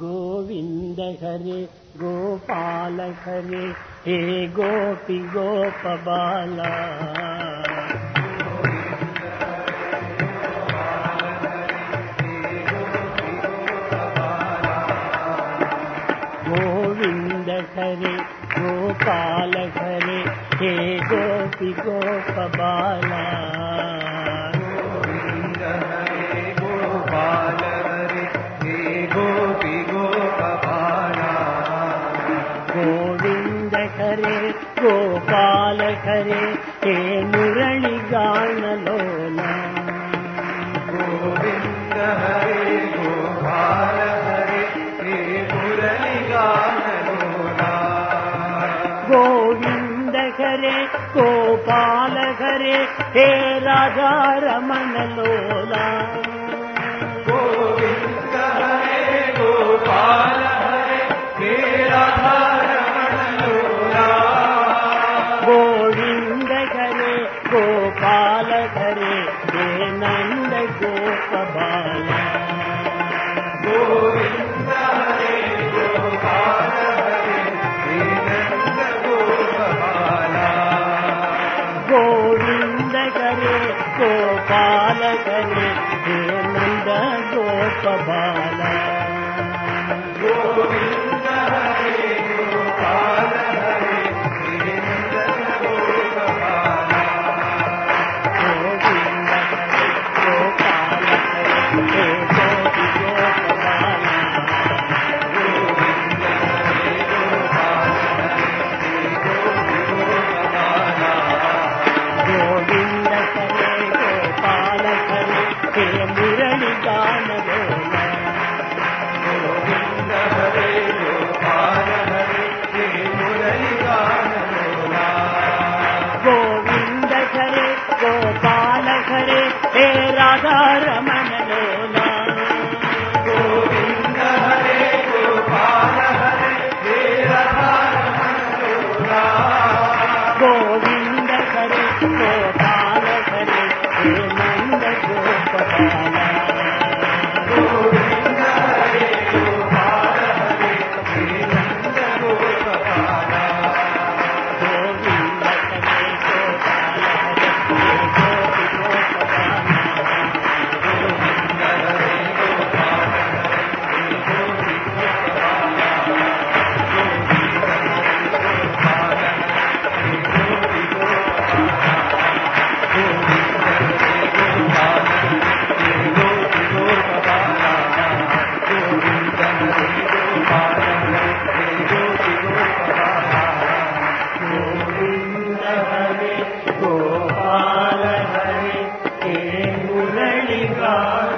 गोविन्द हरे गोपाल हरे हे गोपि गोपबाला। गोविन्द हरे गोपाल हरे हे गोपि गोपबाला गोपाल हरे हे मुरळिगानलोला गोविन्द हरे गोपाल हरे हे मुरलिगानलोला गोविन्द हरे गोपाल हरे हे राजा रमण गोपाल धरे हे नंद गोप बाला गोविंद करे गोपाल करे हे नंद गोप Hallelujah.